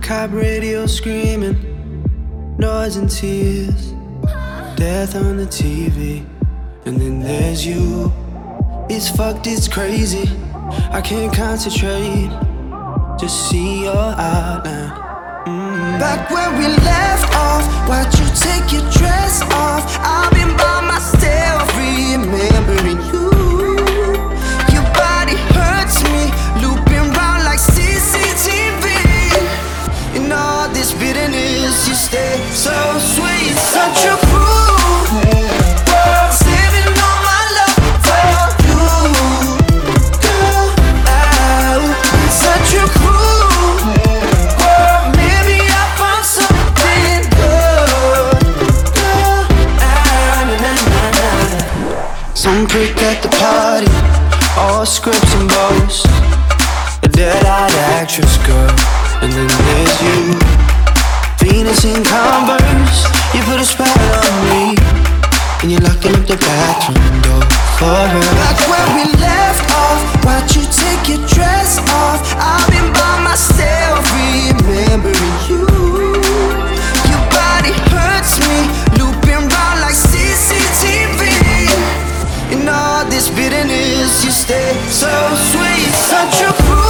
Cop radio screaming, noise and tears, death on the TV, and then there's you. It's fucked, it's crazy. I can't concentrate, just see your outline. Mm. Back where we left off, Some prick at the party, all scripts and bows. A dead-eyed actress girl, and then there's you. Venus in Converse, you put a spell on me, and you're locking up the bathroom door for her. Back where we left this bitterness, you stay so sweet, such a fool.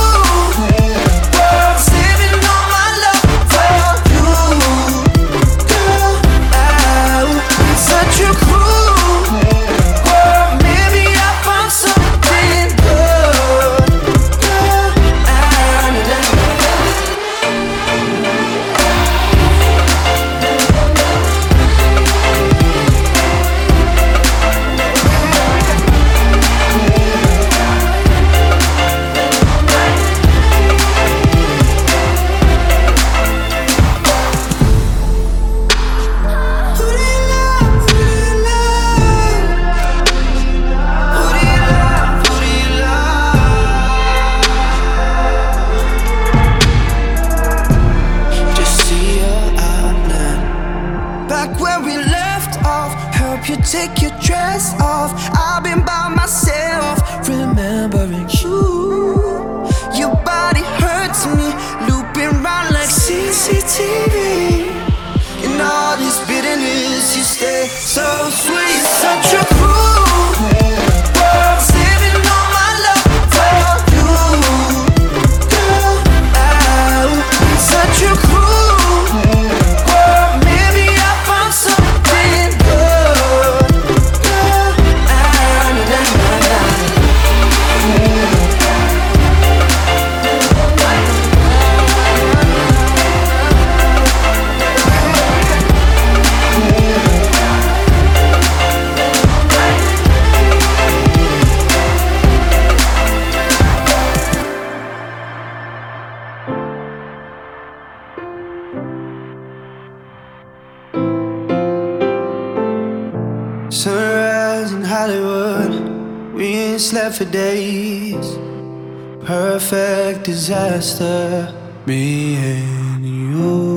Help you take your dress off. I've been by myself, remembering you. Your body hurts me, looping round like CCTV. Sunrise in Hollywood, we ain't slept for days. Perfect disaster, me and you.